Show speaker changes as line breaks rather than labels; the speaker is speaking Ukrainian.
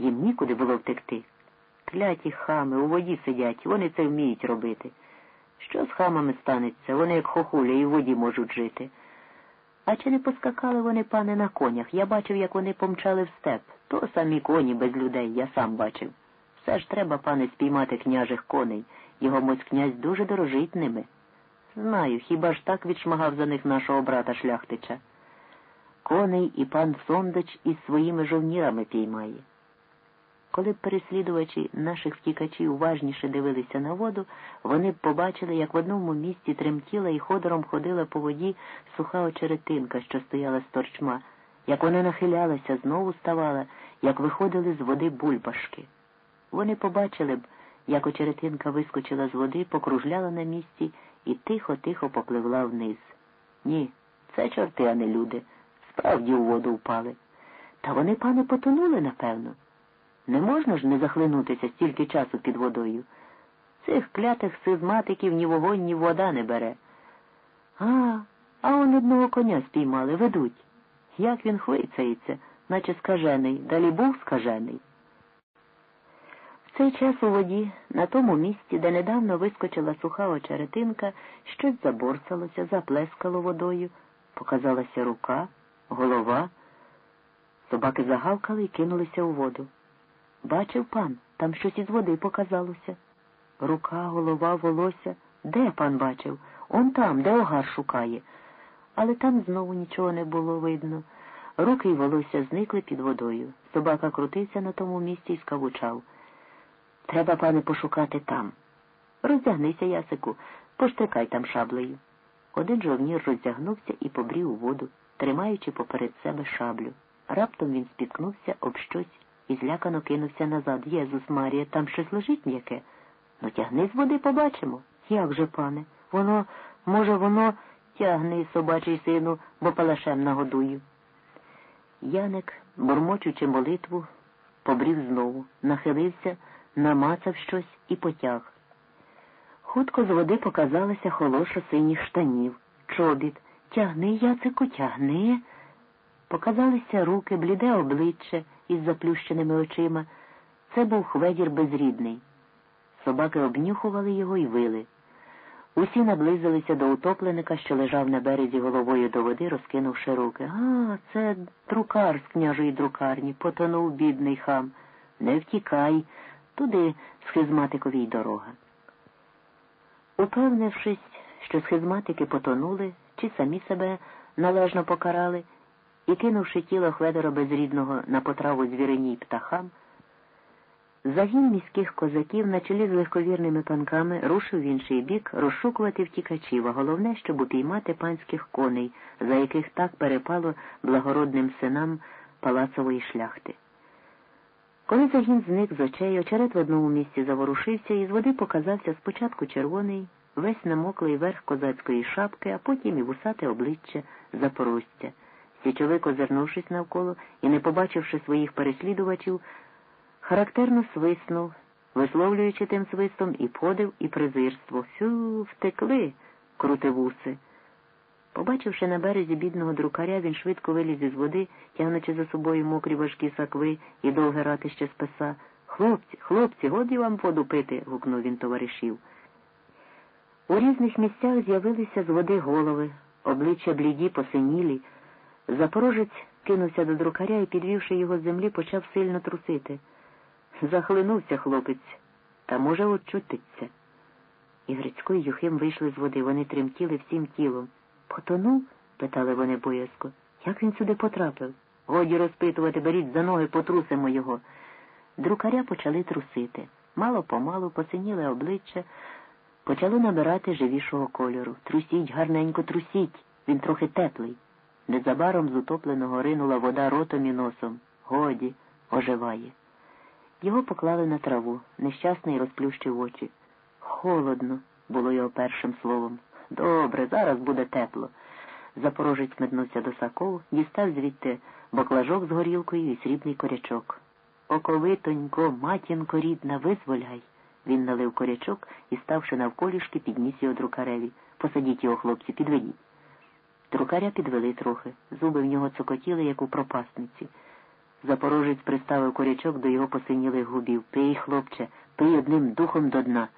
Їм нікуди було втекти. Кляті хами у воді сидять, вони це вміють робити. Що з хамами станеться? Вони, як хохуля, і в воді можуть жити. А чи не поскакали вони, пане, на конях? Я бачив, як вони помчали в степ. То самі коні без людей, я сам бачив. Все ж треба, пане, спіймати княжих коней. Його мось князь дуже дорожить ними. Знаю, хіба ж так відшмагав за них нашого брата шляхтича. Коней і пан Сондич із своїми жовнірами піймає. Коли б переслідувачі наших втікачів уважніше дивилися на воду, вони б побачили, як в одному місці тремтіла і ходором ходила по воді суха очеретинка, що стояла з торчма, як вона нахилялася, знову ставала, як виходили з води бульбашки. Вони побачили б, як очеретинка вискочила з води, покружляла на місці і тихо-тихо попливла вниз. Ні, це чорти, а не люди. Справді у воду впали. Та вони, пане, потонули, напевно. Не можна ж не захлинутися стільки часу під водою. Цих клятих сизматиків ні вогонь, ні вода не бере. А, а он одного коня спіймали, ведуть. Як він хвицається, наче скажений, далі був скажений. В цей час у воді, на тому місці, де недавно вискочила суха очеретинка, щось заборсалося, заплескало водою, показалася рука, голова. Собаки загавкали і кинулися у воду. Бачив пан, там щось із води показалося. Рука, голова, волосся. Де пан бачив? Он там, де огар шукає. Але там знову нічого не було видно. Руки й волосся зникли під водою. Собака крутився на тому місці і скавучав. Треба, пане, пошукати там. Роздягнися, Ясику, поштрикай там шаблею. Один жовнір роздягнувся і побрів у воду, тримаючи поперед себе шаблю. Раптом він спіткнувся об щось і злякано кинувся назад. Єзус Марія, там щось лежить м'яке. Ну, тягни з води, побачимо. Як же, пане? Воно, може, воно тягни, собачий сину, бо палашем нагодую. Яник, бурмочучи молитву, побрів знову, нахилився, намацав щось і потяг. Хутко з води показалася холоша синіх штанів, чобіт. Тягни, Яцику, тягни. Показалися руки, бліде обличчя із заплющеними очима. Це був хведір безрідний. Собаки обнюхували його і вили. Усі наблизилися до утопленика, що лежав на березі головою до води, розкинувши руки. А, це друкар з княжої друкарні, потонув бідний хам. Не втікай, туди схизматиковій дорога. Упевнившись, що схизматики потонули, чи самі себе належно покарали, і, кинувши тіло Хведора безрідного на потраву звіриній птахам, загін міських козаків на чолі з легковірними панками рушив в інший бік розшукувати втікачів, а головне, щоб упіймати панських коней, за яких так перепало благородним синам палацової шляхти. Коли загін зник з очей, очерет в одному місці заворушився, і з води показався спочатку червоний, весь намоклий верх козацької шапки, а потім і вусате обличчя запорожця. Січовик, озирнувшись навколо і не побачивши своїх переслідувачів, характерно свиснув, висловлюючи тим свистом і подив, і презирство. Сю, втекли, крутивуси. Побачивши на березі бідного друкаря, він швидко виліз із води, тягнучи за собою мокрі важкі сакви і довге ратище списа. Хлопці, хлопці, годі вам воду пити, гукнув він товаришів. У різних місцях з'явилися з води голови, обличчя бліді, посинілі. Запорожець кинувся до друкаря і, підвівши його з землі, почав сильно трусити. Захлинувся хлопець, та може очутиться. І Грицько і Юхим вийшли з води, вони тремтіли всім тілом. Потонув? питали вони боязко. Як він сюди потрапив? Годі розпитувати, беріть за ноги, потрусимо його. Друкаря почали трусити. Мало помалу посиніли обличчя, почали набирати живішого кольору. Трусіть, гарненько, трусіть. Він трохи теплий. Незабаром з утопленого ринула вода ротом і носом. Годі, оживає. Його поклали на траву. Нещасний розплющив очі. Холодно, було його першим словом. Добре, зараз буде тепло. Запорожець метнувся до саков, дістав звідти баклажок з горілкою і срібний корячок. Оковитонько, матінко рідна, визволяй. Він налив корячок і, ставши навколішки, підніс його друкареві. Посадіть його, хлопці, підведіть. Друкаря підвели трохи. Зуби в нього цокотіли, як у пропасниці. Запорожець приставив корячок до його посинілих губів. Пий, хлопче, пий одним духом до дна.